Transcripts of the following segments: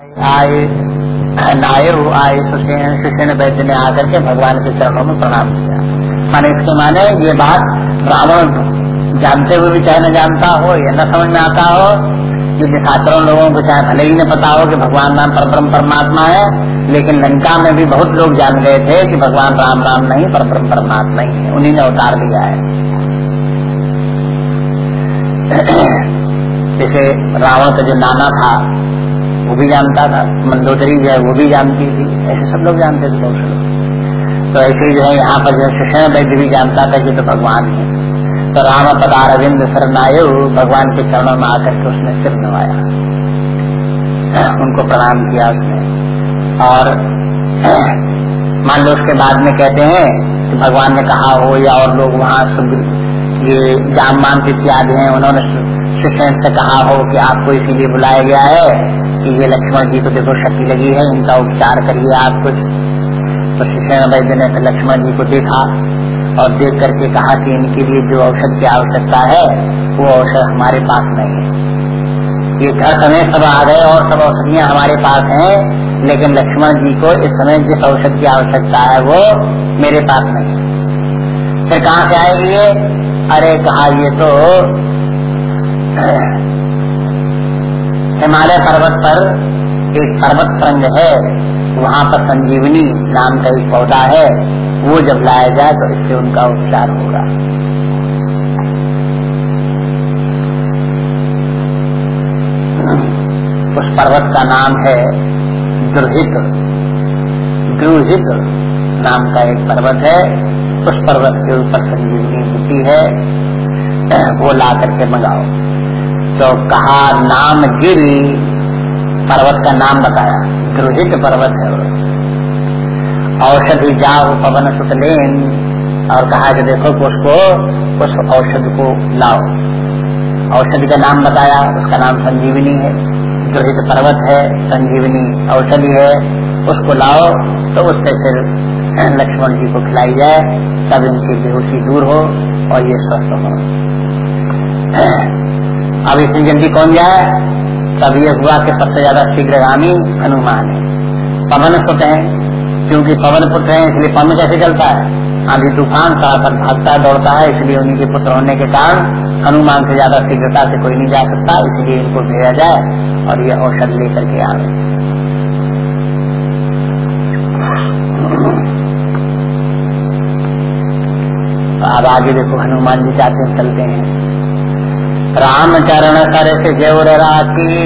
आए आए वो आए सुसेन वैद्य ने आकर के भगवान के चरणों में प्रणाम किया। माने इसके माने ये बात रावण जानते हुए भी चाहे न जानता हो, या न समझ में आता हो क्योंकि साधारण लोगों को चाहे भले ही न पता हो कि भगवान राम परम परमात्मा है, लेकिन लंका में भी बहुत लोग जान गए थे कि भगवान राम राम नहीं, परब्रह्म परमात्मा ही है। उन्हीं ने अवतार दिया है। जैसे रावण का जो नाना था वो भी जानता था, मंदोदरी जो है वो भी जानती थी। ऐसे सब लोग जानते थे बहुत लोग तो ऐसे जो है यहाँ पर जो सुषण वैद्य भी जानता था कि तो भगवान है। तो राम पदार अरविंद शरणायु भगवान के चरणों में आकर के उसने सिर नवाया। उनको प्रणाम किया उसने। और मान लो उसके बाद में कहते हैं कि भगवान ने कहा हो या और लोग वहाँ ये जामान इत्यादि हैं। उन्होंने सुषैन से कहा हो कि आपको इसीलिए बुलाया गया है कि ये लक्ष्मण जी को देखो, शक्ति लगी है, इनका उपचार करिए आप कुछ। तो सुषैन वैद्य ने लक्ष्मण जी को देखा और देख करके कहा कि इनके लिए जो औषध की आवश्यकता है, वो औषध हमारे पास नहीं है। ये घर समय सब आ गए और सब औषधियाँ हमारे पास हैं, लेकिन लक्ष्मण जी को इस समय जिस औषध की आवश्यकता है, वो मेरे पास नहीं फिर कहाँ से आएगी ये? अरे कहा ये तो हिमालय पर्वत पर एक पर्वत संग है, वहाँ पर संजीवनी नाम का एक पौधा है, वो जब लाया जाए तो इससे उनका उपचार होगा। उस पर्वत का नाम है दुर्हित। द्रुहित नाम का एक पर्वत है, उस पर्वत के ऊपर संजीवनी बुटी है, वो ला करके मंगाओ। तो कहा, नाम गिरी। पर्वत का नाम बताया। द्रोहित पर्वत है औषधि जाओ पवन सुतलेन और कहा कि देखो उसको, उस औषध को लाओ। औषधि का नाम बताया, उसका नाम संजीवनी है। द्रोहित पर्वत है, संजीवनी औषधि है। उसको लाओ तो उससे फिर लक्ष्मण जी को खिलाई जाए। तब इनकी बेहोशी दूर हो और ये स्वस्थ हो। अब इतनी जल्दी कौन जाए? तब ये हुआ कि सबसे ज़्यादा शीघ्रगामी हनुमान है। पवन सुत है, क्योंकि पवन पुत्र है, इसलिए पवन कैसे चलता है? आधी तूफ़ान पर भागता, दौड़ता है, इसलिए उन्हीं के पुत्र होने के कारण हनुमान से ज़्यादा शीघ्रता से कोई नहीं जा सकता, इसलिए इनको भेजा जाए और ये औषध लेकर के आवे। तो अब आगे देखो, हनुमान जी जाते चलते हैं। राम चरण कर से जौर राती।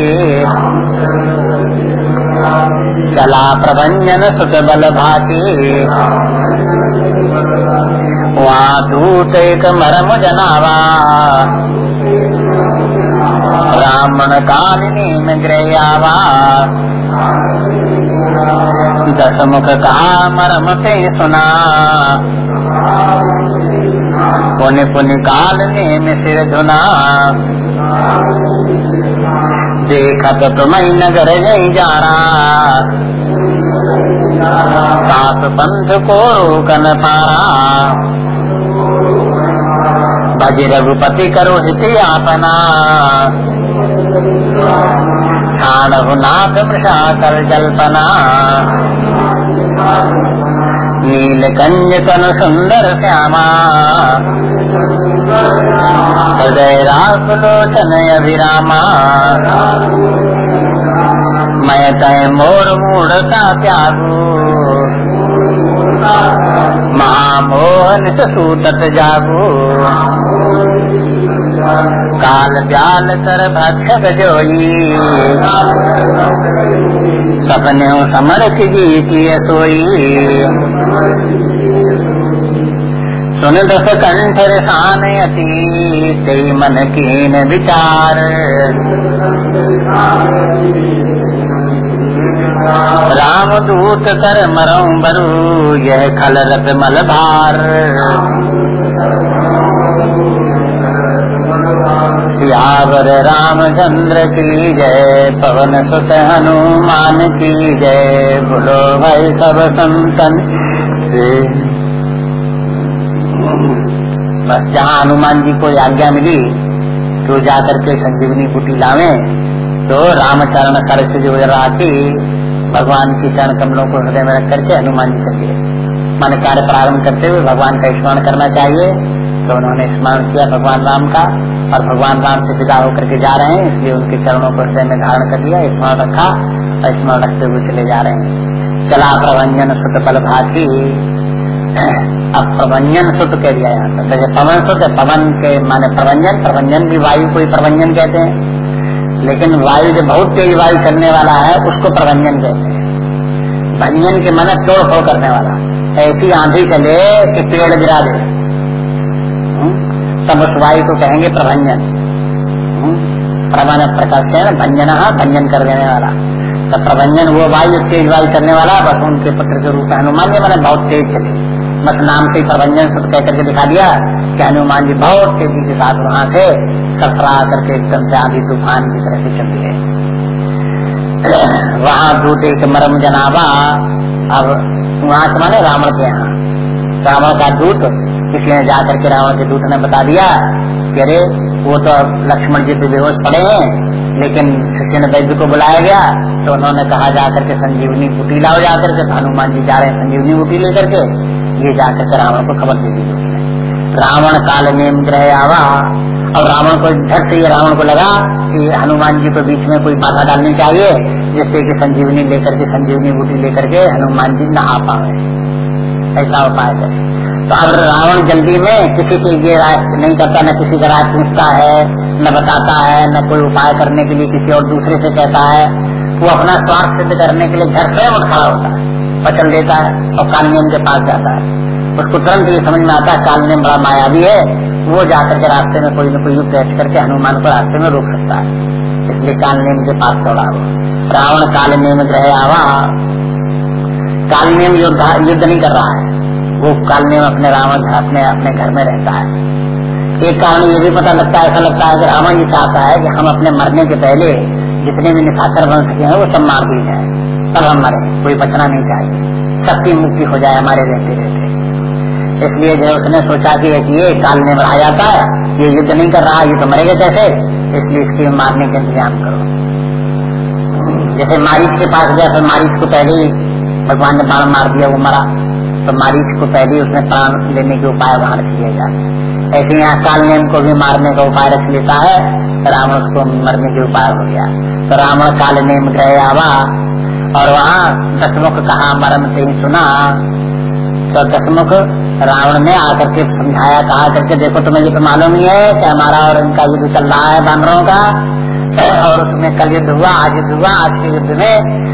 चला प्रभंजन सुत बल भाती। वहाँ दूत एक मरम जनावा। ब्राह्मण कालिनी में दस मुख कहा मरम ते सुना। पुण्य पुण्य काल में सिर धुना। देखत तुम्हें नगर नहीं जाना सात पंथ को रोकन पारा। भज रघुपति करो हित आपना नाथ मृषा कर जल्पना। नीलकंज कन सुंदर श्यामा हृदय रासलोचन अभिरामा मैं तय मोर मूढ़ का त्यागू महामोहन सूतत जागू काल ब्याल कर भक्षक जोई सपने समर की जी सोई। सुन दस कंठ रसान अति मन कीन विचार। राम दूत कर मरऊ बरु, यह खल रत मल सियावर रामचंद्र की जय, पवन सुत हनुमान की जय। बोलो भाई सब संतन। बस जहाँ हनुमान जी को आज्ञा मिली तो जाकर के संजीवनी बूटी लावे तो रामचरण कर भगवान की चरण कमलों को हृदय में रख करके हनुमान जी चलिए मान कार्य प्रारंभ करते हुए भगवान का स्मरण करना चाहिए तो उन्होंने स्मरण किया भगवान राम का। और भगवान राम से विदा होकर के जा रहे हैं, इसलिए उनके चरणों को हृदय में धारण कर लिया स्मरण रखा और स्मरण रखते हुए चले जा रहे हैं। चला प्रभंजन सुत बल भाती अब प्रबंजन सुत कह दिया यहाँ पर। जैसे पवन सुत पवन के माने प्रबंजन प्रबंजन भी वायु को ही प्रबंजन कहते हैं। लेकिन वायु जो बहुत तेज वायु चलने वाला है, उसको प्रबंजन कहते हैं। भंजन के माने तोड़ फोड़ करने वाला। ऐसी आंधी चले कि पेड़ गिरा दे? तब वायु को कहेंगे प्रभंजन। हम्म? प्रमाण प्रकाश है भंजन भंजन कर देने वाला। तो प्रबंजन वो वायु तेज वायु करने वाला, बस उनके पुत्र के रूप में हनुमान जी मैंने बहुत तेज चले बस नाम से प्रबंधन सब कह करके दिखा दिया कि हनुमान जी बहुत तेज़ी के साथ वहाँ से सफरा करके एकदम से आधी तूफ़ान की तरह से चल दिए वहाँ दूध एक मरम जनाबा, अब वहाँ माने रावण के यहाँ। रावण का दूत इसलिए जाकर के रावण के दूत ने बता दिया कि अरे, वो तो लक्ष्मण जी पे बेहोश पड़े हैं, लेकिन शिष्य ने वैद्य को बुलाया गया तो उन्होंने कहा, जाकर के संजीवनी कुटी लाओ, जाकर के हनुमान जी जा रहे हैं संजीवनी कुटी लेकर के, ये जाकर के रावण को खबर दे दी रावण काल नेम ग्रह आवा, और रावण को झट से रावण को लगा कि हनुमान जी को बीच में कोई बाधा डालनी चाहिए, जिससे कि संजीवनी लेकर के, संजीवनी बूटी लेकर के हनुमान जी न आ पाए ऐसा उपाय करे। तो अब रावण जल्दी में किसी के ये राय नहीं करता, न किसी का राय पूछता है, न बताता है, न कोई उपाय करने के लिए किसी और दूसरे से कहता है। वो अपना स्वार्थ सिद्ध करने के लिए घर स्वयं खड़ा होता है पचल देता है और कालनियम के पास जाता है। उसको तुरंत ये समझ में आता है कालनियम बड़ा मायावी है, वो जाकर के रास्ते में कोई न कोई युद्ध ऐसे करके हनुमान को रास्ते में रोक सकता है। इसलिए कालनियम के पास दौड़ा वो रावण कालनियम ग्रह आवा। कालनियम युद्ध युद्ध नहीं कर रहा है। वो कालनियम अपने रावण अपने अपने घर में रहता है। एक कारण ये भी पता लगता है, ऐसा लगता है कि रावण ये चाहता है कि हम अपने मरने के पहले जितने भी निशाचर बन सके हैं, वो सब मार दी जाए। तब हम मरे, कोई बचना नहीं चाहिए। सबकी मुक्ति हो जाए हमारे रहते रहते। इसलिए जो उसने सोचा कि ये काल में बढ़ा जाता है, ये युद्ध नहीं कर रहा, ये तो मरेगा कैसे? इसलिए इसके मारने का इंतज़ाम करो। जैसे मारिच के पास गया तो मारिच को पहले ही भगवान ने बाण मार दिया, वो मरा। तो मारिच को पहले उसने प्राण लेने के उपाय वहाँ रख लिया जाए ऐसे यहाँ काल नेम को भी मारने का उपाय रख लेता है तो रावण को मरने के उपाय हो गया। तो रावण काल नेम गए आवा, और वहाँ दसमुख कहा, मरम से ही सुना। तो दसमुख रावण ने आकर के समझाया, कहा करके, देखो, तुम्हें ये तो मालूम ही है कि हमारा और इनका युद्ध चल रहा है बानरों का। और उसमें कल युद्ध हुआ आज युद्ध हुआ। आज के युद्ध में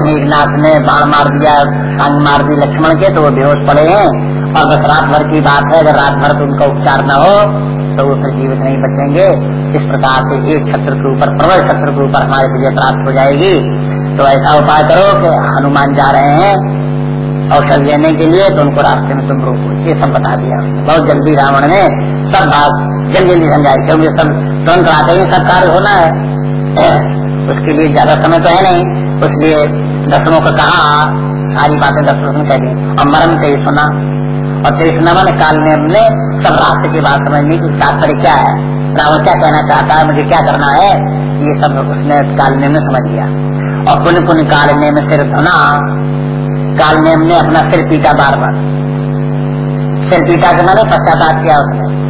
मेघनाथ ने बाण मार दिया सांग मार दी लक्ष्मण के तो वो बेहोश पड़े हैं। और बस रात भर की बात है, अगर रात भर तो उनका उपचार न हो तो वो फिर जीवित नहीं बचेंगे। इस प्रकार से एक छत्र के ऊपर, प्रबल छत्र के ऊपर हमारे विजय प्राप्त हो जाएगी। तो ऐसा उपाय करो कि हनुमान जा रहे हैं, औषध लेने के लिए तो उनको रास्ते में तुम रोको। ये सब बता दिया। बहुत जल्दी रावण ने सब बात जल्दी जल्दी समझाई, क्योंकि सब तुरंत आते ही सब कार्य होना है। उसके लिए ज़्यादा समय तो है नहीं। उसलिए दसनों को कहा सारी बातें दसनों ने कह दी। और मरम से ही सुना। और तेईस नमन काल ने हमने सब रास्ते की बात समझ ली की तात्पर्य क्या है। रावण क्या कहना चाहता है, मुझे क्या करना है? ये सब उसने काल ने समझ लिया। और पुण्य पुण्य काल में सिर धुना। काल में हमने अपना सिर पीटा बार बार सिर पीटा के मैंने पश्चाताप किया उसने।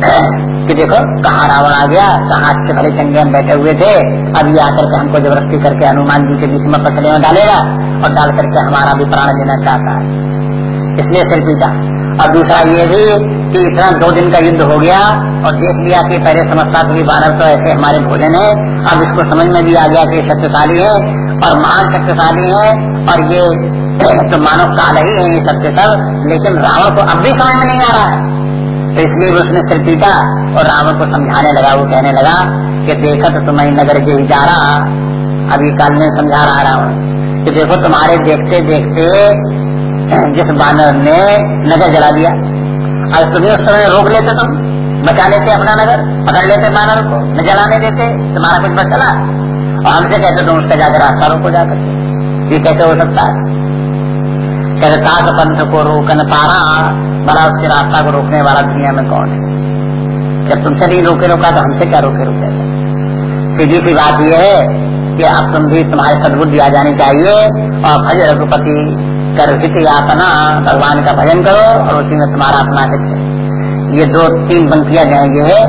कि देखो, कहाँ रावण आ गया, कहाँ अच्छे भले चंगे हम बैठे हुए थे अब ये आकर के हमको ज़बरदस्ती करके हनुमान जी के बीच में पकड़े में डालेगा। और डाल करके हमारा भी प्राण लेना चाहता है। इसलिए सिर पीटा और दूसरा ये भी कि इतना दो दिन का युद्ध हो गया और देख लिया कि पहले समझता था बानर तो ऐसे हमारे भोजन है। अब इसको समझ में भी आ गया कि शक्तिशाली है और महान शक्तिशाली है और ये तो मानव काल ही है ये सत्य सब, लेकिन रावण को अब भी समझ में नहीं आ रहा है। तो इसलिए उसने सिर पीटा और रावण को समझाने लगा, वो कहने लगा कि देखा तो तुम्हें नगर के ही जा रहा, अभी काल में समझा रहा रावण। कि देखो तुम्हारे देखते देखते जिस बानर ने नगर जला दिया। आज तुम्हें उस समय रोक लेते तुम, बचा लेते अपना नगर, पकड़ लेते बानर को, न जलाने देते, तुम्हारा कुछ बच चला। और हमसे कहते तुम उसका जाकर रास्ता रोको जाकर ये कैसे हो सकता है? कहते ताक पंथ को रोकन पारा, बड़ा उसके रास्ता को रोकने वाला दुनिया में कौन है? जब तुमसे नहीं रोके रोका तो हमसे क्या रोके रोके? सीधी सी बात यह है कि अब तुम भी तुम्हारे सदबुद्धि आ जानी चाहिए और भज रघुपति कर हित यातना भगवान का भजन करो और उसी में तुम्हारा अपना हित है। ये दो तीन पंक्तियाँ जो है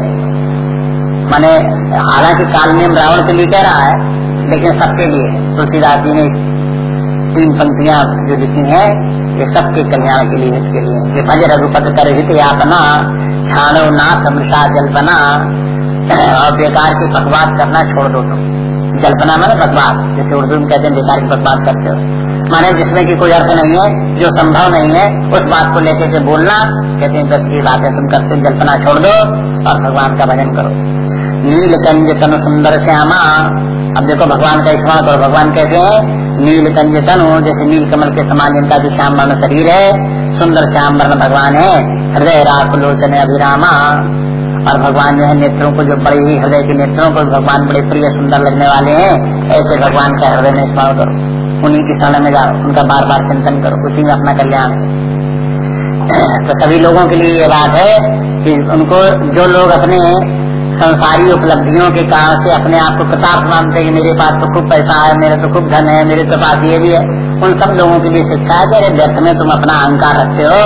माने हालाँकि काल नियम रावण के लिए कह रहा है, लेकिन सबके लिए। तुलसीदास जी ने तीन पंक्तियाँ जो लिखी हैं, ये सबके कल्याण के लिए, इसके लिए। ये भज रघुपत कर हित यातना, छानो नाथ मृषा जल्पना और बेकार की बकवास करना छोड़ दो तुम। जल्पना मैंने बकवास, जैसे उर्दू में कहते हैं, बेकार की बकवास करते हो। माने जिसमें की कोई अर्थ नहीं है, जो संभव नहीं है, उस बात को लेकर के बोलना, कहते हैं, बस ये बातें तुम करते जल्पना छोड़ दो और भगवान का भजन करो। नील कंज तनु सुंदर श्यामा। अब देखो, भगवान का स्मरण करो भगवान कहते हैं नील कंज तनु, जैसे नील कमल के समान जिनका जो श्याम वर्ण शरीर है, सुंदर श्याम वर्ण भगवान है, हृदय रात अभिरामा। और भगवान जो है नेत्रों को जो बड़े ही हृदय के नेत्रों को भगवान बड़े प्रिय, सुंदर लगने वाले हैं, ऐसे भगवान का हृदय में स्मरण करो। उन्हीं की शरण में जाओ, उनका बार बार चिंतन करो, उसी में अपना कल्याण तो सभी लोगों के लिए ये बात है कि उनको जो लोग अपने संसारी उपलब्धियों के कारण से अपने आप को प्रताप मानते हैं मेरे पास तो खूब पैसा है, मेरे तो खूब धन है, मेरे तो पास ये भी है, उन सब लोगों के लिए शिक्षा है कि व्यर्थ में तुम अपना अहंकार रखते हो,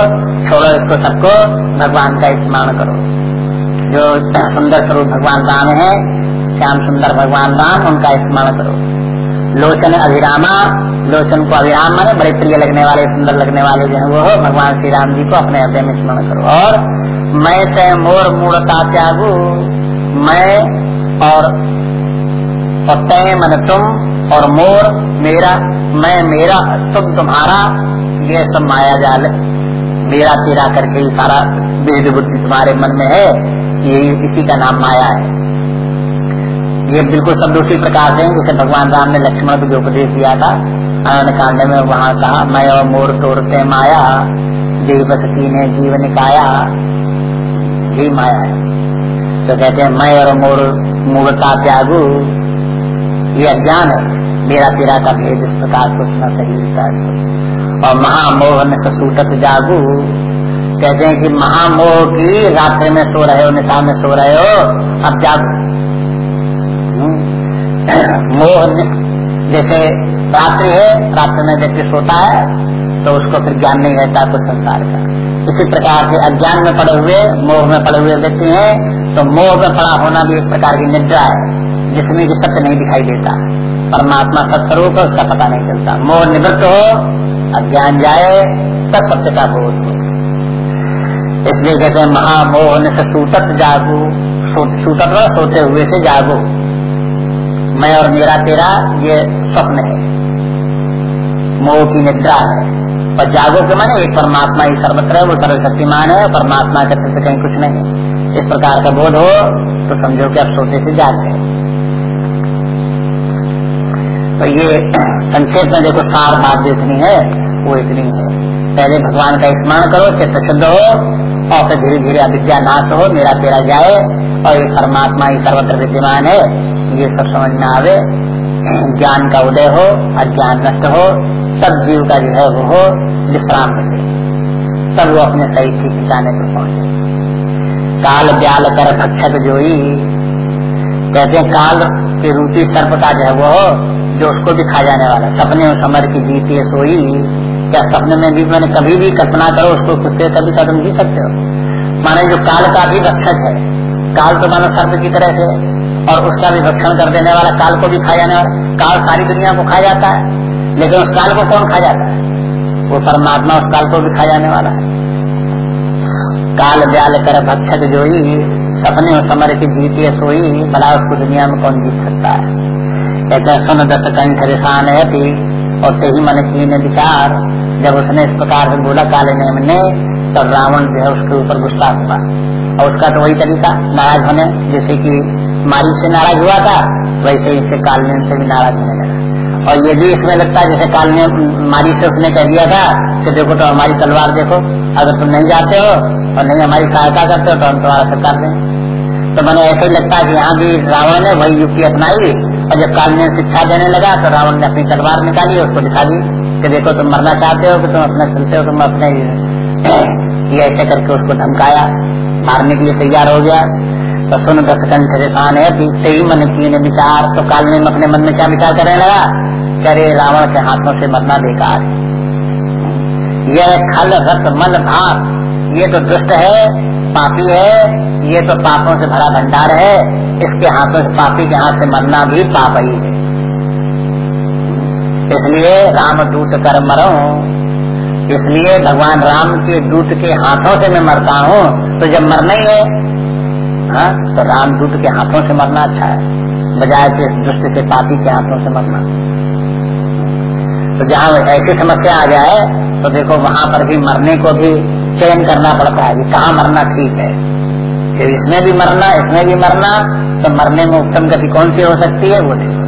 छोड़ो इसको सबको, भगवान का स्मरण करो। जो सुंदर स्वरूप भगवान राम है, श्याम सुंदर भगवान राम, उनका स्मरण करो। लोचन अभिरामा, लोचन को अभिराम माने बड़े प्रिय लगने वाले, सुंदर लगने वाले जो है वो भगवान श्री राम जी को अपने हृदय में स्मरण करो। और मैं से मोर मूर्ता त्यागू, मैं और तय मन तुम, और मोर मेरा, मैं मेरा, तुम तुम्हारा, ये सब माया जाल, मेरा तेरा करके सारा वेद बुद्धि तुम्हारे मन में है। ये इसी का नाम माया है। ये बिल्कुल सब उसी प्रकार से जैसे भगवान राम ने लक्ष्मण को जो उपदेश दिया था अनन कांड में वहाँ कहा, मैं और मोर तोड़ते माया देवसती ने जीव निकाया। ये माया है। तो कहते हैं, मैं और मोर मूर्ता त्यागु। ये अज्ञान है। मेरा तेरा का भेद इस प्रकार कुछ न सही और महामोह में सूटत जागू। कहते हैं कि महामोह की रात्रि में सो रहे हो निशा में सो रहे हो। अब जागो मोह जैसे रात्रि है, रात्रि में व्यक्ति सोता है तो उसको फिर ज्ञान नहीं रहता कुछ संसार का। इसी प्रकार से अज्ञान में पड़े हुए, मोह में पड़े हुए व्यक्ति हैं तो मोह में पड़ा होना भी एक प्रकार की निद्रा है, जिसमें कि सत्य नहीं दिखाई देता। परमात्मा सत्स्वरूप है, उसका पता नहीं चलता। मोह निवृत्त हो, अज्ञान जाए, तब सत्य का बोध हो। इसलिए कहते हैं महामोह से सूतत जागू सूतत सोते हुए से जागो। मैं और मेरा तेरा ये स्वप्न है। मोह की निद्रा है। और जागो के माने एक परमात्मा ही सर्वत्र है, वो सर्वशक्तिमान है, परमात्मा के प्रति कहीं कुछ नहीं इस प्रकार का बोध हो तो समझो कि अब सोते से जाग गए तो ये संक्षेप में देखो, सार बात जो इतनी है, वो इतनी है। पहले भगवान का स्मरण करो, चित्त शुद्ध हो और फिर धीरे धीरे अविद्या नाश हो, मेरा तेरा जाए, और ये परमात्मा ही सर्वत्र विद्यमान है। ये सब समझ में आवे। ज्ञान का उदय हो, अज्ञान नष्ट हो, सब जीव का जो है वो हो, विश्राम मिले तब वो अपने सही ठीक ठिकाने पर पहुँचे। काल ब्याल कर भक्षक जोई। कहते काल के रूपी सर्प का जो है वो जो उसको भी खा जाने वाला, सपने समर की जीती सोई। क्या सपने में भी मैंने कभी भी कल्पना करो, उसको खुद कभी कदम जी सकते हो। माने जो काल का भी रक्षक है, काल तो मानो सर्प की तरह से और उसका भी भक्षण कर देने वाला काल को भी खा जाने वाला, काल सारी दुनिया को खा जाता है, लेकिन उस काल को कौन खा जाता है? वो परमात्मा उस काल को भी खा जाने वाला है। काल ब्याल कर भक्षक जोई, सपने समर की जीती सोई, भला उसको दुनिया में कौन जीत सकता है? कहते सुन दस कंठ रिसान है और ते ही मन की विचार। जब उसने इस प्रकार से बोला, काले नेम ने तो रावण जो है उसके ऊपर गुस्सा हुआ। और उसका तो वही तरीका, नाराज़ होने, जैसे कि मारी से नाराज़ हुआ था, वैसे ही इससे कालने से भी नाराज़ होने लगा। और ये भी इसमें लगता है, जैसे काल ने मारी से उसने कह दिया था, कि देखो तो हमारी तलवार देखो, अगर तुम नहीं जाते हो, और नहीं हमारी सहायता करते हो तो हम तुम्हारा सरकार देंगे। तो मैंने ऐसे ही लगता है कि यहाँ भी रावण ने वही युक्ति अपनाई, और जब काल ने शिक्षा देने लगा तो रावण ने अपनी तलवार निकाली उसको दिखा दी। कि देखो तुम मरना चाहते हो कि तुम अपने चलते हो, तुम अपने ये ऐसे करके उसको धमकाया। मारने के लिए तैयार हो गया। तो सुन दस कंठ है ही मन की विचार। तो काल ने अपने मन में क्या विचार करने लगा? करे रावण के हाथों से मरना बेकार यह खल रत मल भात। ये तो दुष्ट है, पापी है। ये तो पापों से भरा भंडार है। इसके हाथों से, पापी के हाथ से मरना भी पाप ही है। इसलिए राम दूत कर मरो। इसलिए भगवान राम के दूत के हाथों से मैं मरता हूँ तो जब मरना ही है हाँ तो रामदूत के हाथों से मरना अच्छा है, बजाय के दुष्ट के पापी के हाथों से मरना। तो जहाँ ऐसी समस्या आ जाए तो देखो वहाँ पर भी मरने को भी चयन करना पड़ता है कहाँ मरना ठीक है। फिर इसमें भी मरना, इसमें भी मरना तो मरने में उत्तम गति कौन सी हो सकती है, वो देखो।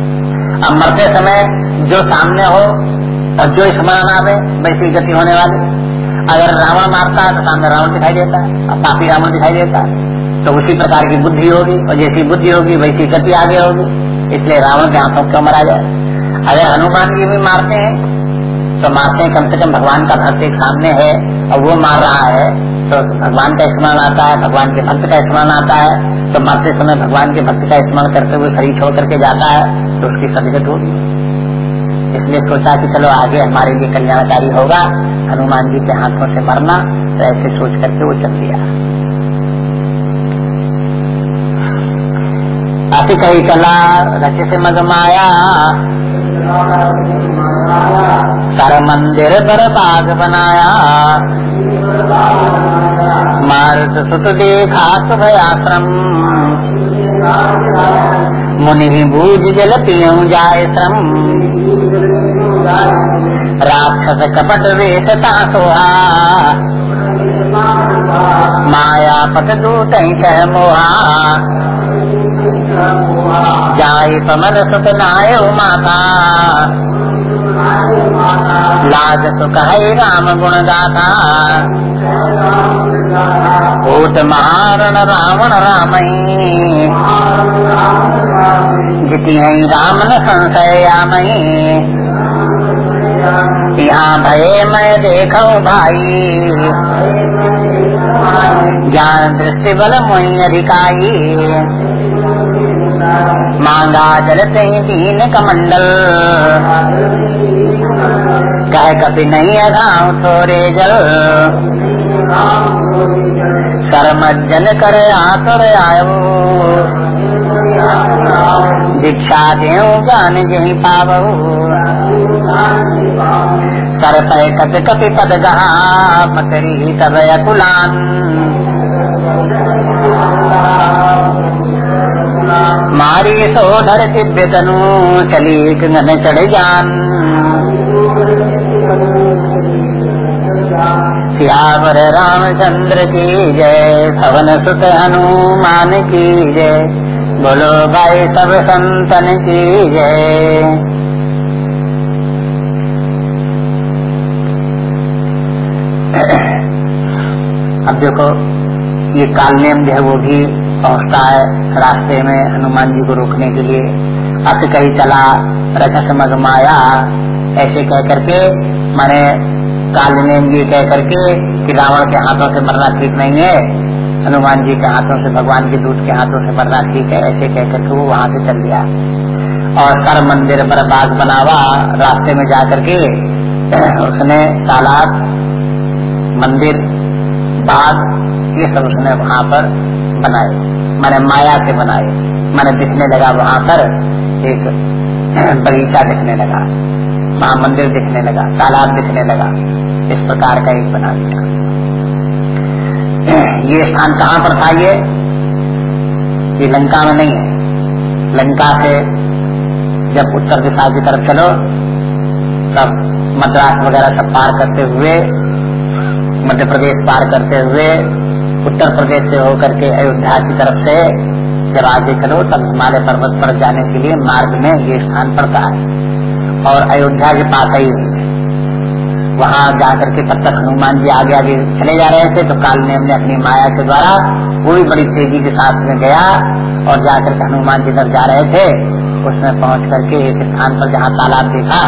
अब मरते समय जो सामने हो और जो स्मरण आवे, वैसी गति होने वाली। अगर रावण मारता है तो सामने रावण दिखाई देता है, और पापी रावण दिखाई देता है। तो उसी प्रकार की बुद्धि होगी, और जैसी बुद्धि होगी, वैसी गति आगे होगी। इसलिए रावण के हाथों क्यों मरा जाए? अगर हनुमान जी भी मारते हैं तो मारते हैं कम से कम भगवान का भक्त एक सामने है, और वो मार रहा है। तो भगवान का स्मरण आता है, भगवान के भक्त का स्मरण आता है। तो मरते समय भगवान के भक्त का स्मरण करते हुए शरीर छोड़ करके जाता है तो उसकी सदगत होगी। इसलिए सोचा कि चलो आगे हमारे लिए कल्याणकारी होगा। हनुमान जी के हाथों से मरना तो ऐसे सोच करके वो चल दिया। अति कही कला रचित से मगमाया कर मंदिर पर बाग बनाया। मारत सुत देखा आश्रम मुनि भूज जल पियऊ जाय श्रम राक्षस कपट वेशता सोहा माया पट दूत मोहा जाय कमल सुत नाय माता। लाज सुख है राम गुण गाथा भूत महारण रावण राम जिति है राम न संशय मई यहाँ भय मैं देखो भाई। ज्ञान दृष्टि बल मोही अधिकाई मांगा जलते ही दीन कमंडल। कह कभी नहीं अगाऊ थोड़े जल। कर्मजन कर आतर आयो। दीक्षा देव ज्ञान जही पावो। सर पै कप कपि पद गहा मतरी तब अकुलान। मारी सोधर दिव्य तनु, चली गगन चढ़ जान। सियावर रामचंद्र की जय पवन सुत हनुमान की जय। बोलो भाई सब संतन की जय। अब देखो, ये काल कालनेम जो है वो भी पहुँचता है रास्ते में हनुमान जी को रोकने के लिए। अत कहीं चला रखस मगमाया ऐसे कह करके, मैंने कालनेम ये कह करके कि रावण के हाथों से मरना ठीक नहीं है। हनुमान जी के हाथों से, भगवान के दूध के हाथों से मरना ठीक है। ऐसे कह करके वो वहाँ से चल दिया। और कर मंदिर पर बाग बनावा, रास्ते में जा करके, उसने तालाब, मंदिर, बाग, ये सब उसने वहाँ पर बनाए। मैंने माया से बनाए। मैंने दिखने लगा वहाँ पर एक बगीचा दिखने लगा, वहाँ मंदिर दिखने लगा, तालाब दिखने लगा। इस प्रकार का एक बना दिया। ये स्थान कहाँ पर था ये? ये लंका में नहीं है। लंका से जब उत्तर दिशा की तरफ़ चलो, तब मद्रास वगैरह सब पार करते हुए, मध्य प्रदेश पार करते हुए उत्तर प्रदेश से होकर के अयोध्या की तरफ़ से जब आगे चलो, तब हिमालय पर्वत पर जाने के लिए मार्ग में ये स्थान पड़ता है। और अयोध्या के पास ही वहाँ जाकर के तब तक हनुमान जी आगे आगे चले जा रहे थे तो काल ने हमने अपनी माया के द्वारा वो भी बड़ी तेज़ी के साथ में गया और जाकर के हनुमान जी तक जा रहे थे। उसमें पहुँच करके एक स्थान पर जहाँ तालाब देखा,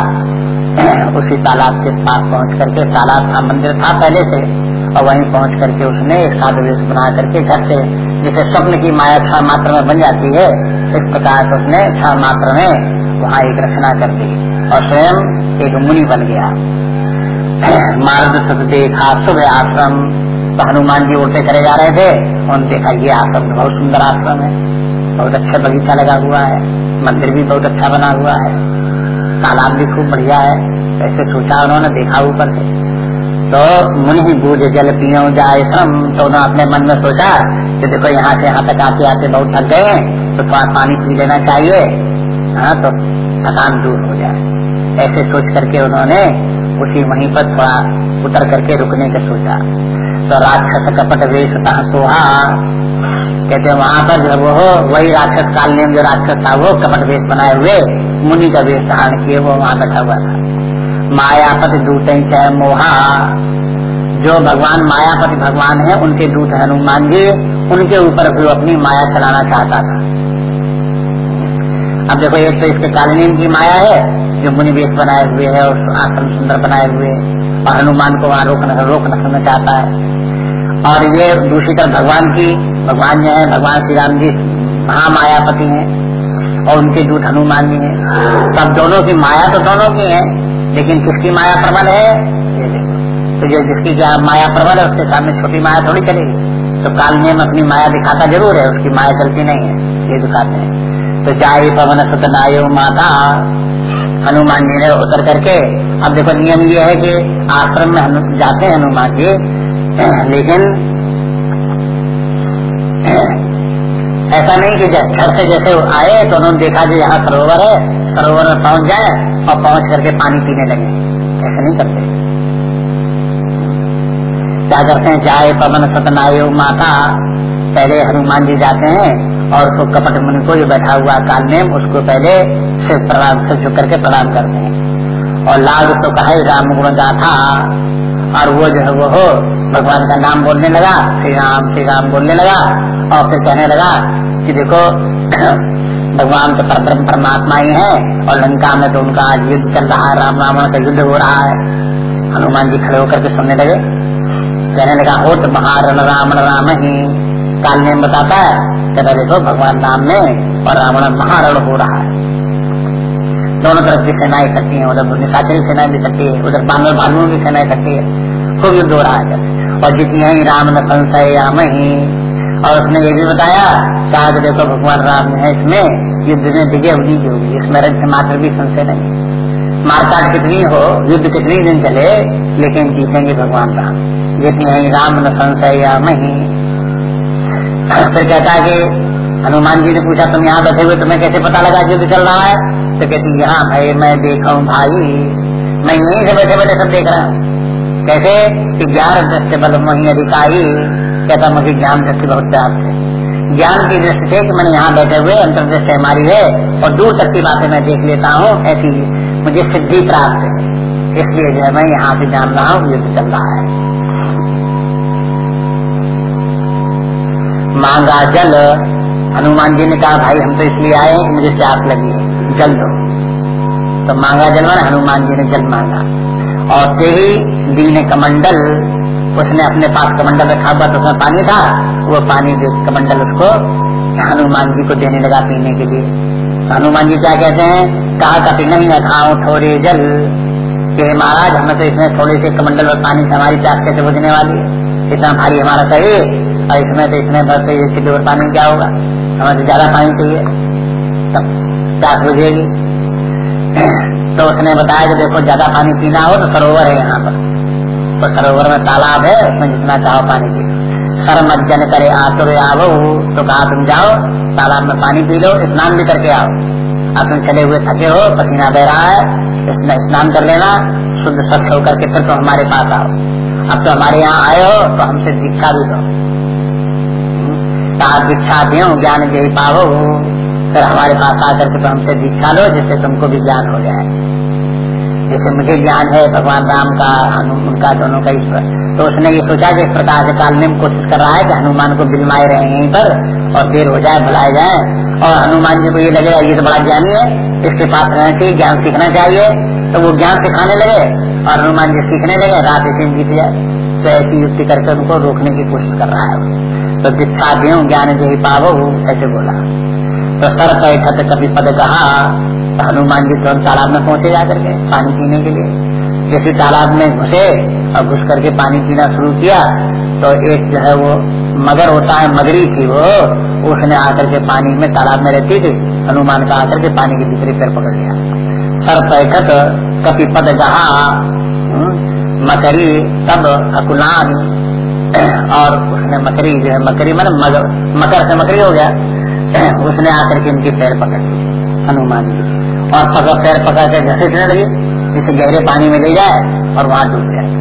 उसी तालाब के पास पहुँच करके तालाब का मंदिर था पहले से। और वहीं पहुँच करके उसने एक साधु वेश बना करके घर से, जैसे स्वप्न की माया क्षण मात्र में बन जाती है, इस प्रकार से उसने क्षण मात्र में वहाँ एक रचना कर दी और स्वयं एक मुनि बन गया। मार्ग देखा, सुबह आश्रम तो हनुमान जी उड़ते चले जा रहे थे, उन्होंने देखा ये आश्रम तो बहुत सुंदर आश्रम है, बहुत अच्छा बगीचा लगा हुआ है, मंदिर भी बहुत अच्छा बना हुआ है, तालाब भी खूब बढ़िया है, ऐसे सोचा उन्होंने देखा ऊपर से। तो मुनि बूझ जल पियो जाए श्रम तो उन्होंने अपने मन में सोचा, कि देखो यहाँ से यहाँ तक आते आते बहुत थक गए तो थोड़ा पानी पी लेना चाहिए। हाँ तो थकान दूर हो जाए। ऐसे सोच करके उन्होंने उसी वहीं पर थोड़ा उतर करके रुकने का सोचा। तो राक्षस कपट वेश सोहा। कहते वहाँ पर जो वो वही राक्षस काल ने जो राक्षस था, वो कपट वेश बनाए हुए मुनि का वेश धारण किए, वो वहाँ बैठा हुआ था। मायापति दूत चाहे मोहा, जो भगवान मायापति भगवान है, उनके दूत हनुमान जी, उनके ऊपर भी अपनी माया चलाना चाहता था। अब देखो, एक तो इसके कालीन की माया है, जो मुनि वेश बनाए हुए है और आश्रम सुंदर बनाए हुए और हनुमान को वहाँ रोक रोक न चाहता है। और ये दूसरी तरफ़ भगवान की, भगवान जो है, भगवान श्री राम जी, महामायापति हैं, और उनके दूत हनुमान जी हैं। सब दोनों की माया तो दोनों की है लेकिन किसकी माया प्रबल है तो जो जिसकी माया प्रबल है, उसके सामने छोटी माया थोड़ी चलेगी। तो काल नियम अपनी माया दिखाता ज़रूर है, उसकी माया चलती नहीं है, ये दिखाते हैं। तो चाहे पवन सतनायो माता, हनुमान जी ने उतर करके, अब देखो नियम ये है कि आश्रम में जाते हैं हनुमान जी, लेकिन, ऐसा नहीं कि घर से जैसे आए तो उन्होंने देखा कि यहाँ सरोवर है सरोवर में पहुँच जाए और पहुँच करके पानी पीने लगे। ऐसा नहीं करते। क्या करते हैं? जाए पवन, सतनायो, माता, पहले हनुमान जी जाते हैं और उसको कपट मुनि को जो बैठा हुआ काल में उसको पहले सिर प्रणाम, से झुक करके प्रणाम करते हैं। और लाल तो कहा राम गुण गाथा। और वो जो है वो हो, भगवान का नाम बोलने लगा, श्री राम श्री राम बोलने लगा और फिर कहने लगा कि देखो भगवान तो परब्रह्म परमात्मा ही है और लंका में तो उनका आज युद्ध चल रहा है, राम रावण का युद्ध हो रहा है। हनुमान जी खड़े होकर के सुनने लगे। कहने लगा, हो तो महारण राम राम ही। काल ने बताता है कहता देखो भगवान राम में और रावण महारण हो रहा है। दोनों तरफ़ की सेना इकट्ठी है, उधर निशाचरी सेना भी इकट्ठी है, उधर बानर भालुओं की सेना इकट्ठी है। खूब युद्ध हो रहा है। और जितनी है राम न संशय राम ही। और उसने ये भी बताया कहा देखो, भगवान राम है इसमें, युद्ध में विजय होनी होगी इसमें रज मात्र भी संशय नहीं। मारकाट कितनी हो, युद्ध कितनी दिन चले, लेकिन जीतेंगे भगवान राम। जितनी राम न संशय राम ही फिर कहता है कि, हनुमान जी ने पूछा, तुम यहाँ बैठे हुए, तुम्हें कैसे पता लगा युद्ध चल रहा है? तो कहती, यहाँ भाई, मैं देखा हूँ भाई। मैं यहीं से बैठे बैठे सब देख रहा हूँ। कैसे? कि ज्ञान दृष्टि बल वही अधिकारी कहता मुझे ज्ञान दृष्टि बहुत प्राप्त है ज्ञान की दृष्टि से कि मैंने यहाँ बैठे हुए, अंतर्दृष्टि हमारी है, और दूर तक की बातें मैं देख लेता हूँ, ऐसी मुझे सिद्धि प्राप्त है। इसलिए जो है मैं यहाँ से जान रहा हूँ, युद्ध चल रहा है। मांगा जल। हनुमान जी ने कहा, भाई, हम तो इसलिए आए हैं मुझे प्यास लगी जल दो। तो मांगा जल मैंने हनुमान जी ने जल मांगा। और तेरी दीन कमंडल उसने अपने पास कमंडल रखा हुआ तो उसमें पानी था। वो पानी कमंडल उसको हनुमान जी को देने लगा पीने के लिए। तो हनुमान जी क्या कहते हैं? कहा कभी नहीं खाओ थोड़े जल। के महाराज, हमें तो इसमें थोड़े से कमंडल और पानी से हमारी प्यास कैसे बुझने वाली है? इतना भारी हमारा शरीर, और इसमें तो इतने भर से किलो पानी क्या होगा? हमें तो ज़्यादा पानी चाहिए। तब प्यास बुझेगी। तो उसने बताया कि देखो, ज़्यादा पानी पीना हो तो सरोवर है यहाँ पर। सरोवर में तालाब है उसमें जितना चाहो पानी पी सर मज्जन करे आतुर आवो तो कहा तुम जाओ, तालाब में पानी पी लो, स्नान भी करके आओ। अब तुम चले हुए थके हो, पसीना बह रहा है, इसमें स्नान कर लेना, शुद्ध स्वच्छ होकर के फिर तो हमारे पास आओ। अब तो हमारे यहाँ आए हो तो हमसे दीक्षा भी दो। दीक्षा दो ज्ञान दे पाओ फिर हमारे पास आकर के तो हमसे दीक्षा लो, जिससे तुमको भी ज्ञान हो जाए। जैसे मुझे ज्ञान है, भगवान राम का उनका दोनों का ईश्वर। तो उसने ये सोचा कि इस प्रकार से काल में कोशिश कर रहा है कि हनुमान को बिलमाए रहे यहीं पर और देर हो जाए, बुलाए जाए। और हनुमान जी को ये लगेगा ये तो बड़ा ज्ञानी है, इसके पास रहना चाहिए, ज्ञान सीखना चाहिए। तो वो ज्ञान सिखाने लगे और हनुमान जी सीखने लगे, रात इसी बीत जाए। तो ऐसी युक्ति करके उनको रोकने की कोशिश कर रहा है तो दीक्षा दे ज्ञान जो ही पावो, ऐसे बोला। तो सर पैठत कभी पद कहा तो हनुमान जी तुरंत तालाब में पहुँचे जाकर के पानी पीने के लिए। जैसे तालाब में घुसे और घुस करके पानी पीना शुरू किया तो एक जो है वो मगर होता है मगरी थी वो उसने आकर के पानी में तालाब में रहती थी हनुमान का आकर के पानी के दूसरे पैर पकड़ लिया। सर पैठत कपि पद जहा हम्म, मकरी तब अकुलान और उसने मकरी जो है मकरी मन मगर मकर से मकरी हो गया उसने आकर के इनकी पैर पकड़ लिए हनुमान जी। और पकड़ पैर पकड़ के घसीटने लगी जिसे गहरे पानी में ले जाए और वहाँ डूब जाए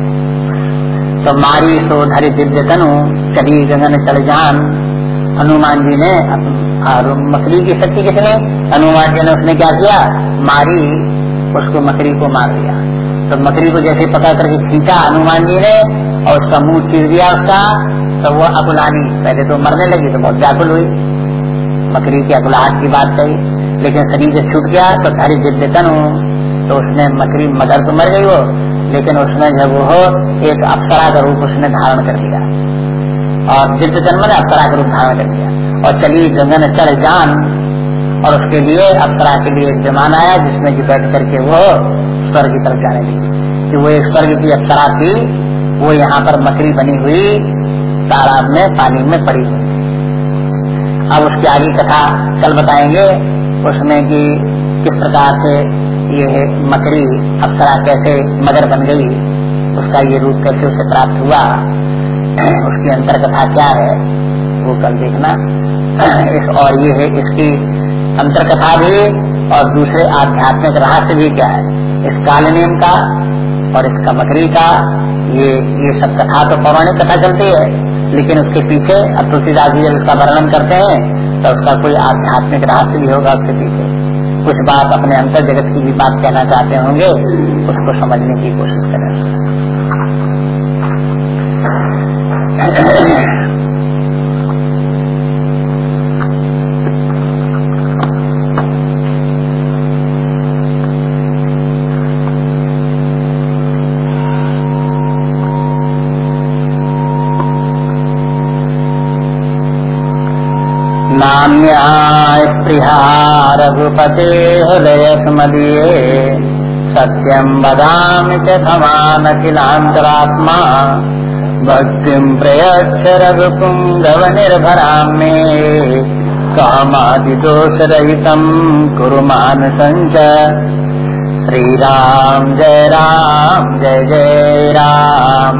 तो मारी तो धरी दिव्य तनु चली गगन चल जान हनुमान जी ने और मकड़ी की शक्ति किसने? हनुमान जी ने उसने क्या किया? मारी, उसको मकड़ी को मार दिया। तो मकड़ी को जैसे पकड़ करके खींचा हनुमान जी ने और उसका मुँह चीर दिया उसका तो वो अकुलानी पहले तो मरने लगी तो बहुत व्याकुल हुई। मकड़ी की अकुलाहट की बात कही। लेकिन शरीर से छूट गया तो धरी दिव्य तनु तो उसने मकड़ी मगर तो मर गई वो, लेकिन उसने जब वो एक अप्सरा का रूप उसने धारण कर लिया। और जिद्द जन्म ने अप्सरा का रूप धारण कर लिया। और चली गंगन चढ़ जान, और उसके लिए अप्सरा के लिए एक विमान आया, जिसमें की बैठ करके वो स्वर्ग की तरफ़ जाने लगी। कि वो एक स्वर्ग की अप्सरा थी, वो यहाँ पर मकड़ी बनी हुई तालाब में, पानी में पड़ी हुई। अब उसकी आगे कथा कल बताएँगे। उसमें कि किस प्रकार से ये मकड़ी, अप्सरा कैसे मगर बन गई, उसका ये रूप कैसे उसे प्राप्त हुआ, उसकी अंतर कथा क्या है, वो कल देखना। इस और ये है, इसकी अंतर कथा भी और दूसरे आध्यात्मिक रहस्य भी क्या है। इस काल नियम का और इसका मकड़ी का ये ये सब कथा तो पौराणिक कथा चलती है, लेकिन उसके पीछे अब तुलसीदास जी जब उसका वर्णन करते हैं तो उसका कोई आध्यात्मिक रहस्य भी होगा उसके पीछे। कुछ बात अपने अंतर जगत की भी बात कहना चाहते होंगे, उसको समझने की कोशिश करें। नाम्याय स्पृहा रघुपते हृदय स्मदीये। सत्यं वदामि च खमानखिलान्तरात्मा भक्तिं प्रयच्छ रघुपुङ्गवनिर्भरां मे कामादिदोषरहितं कुरु मानसञ्च श्रीराम जय राम, जय जय राम।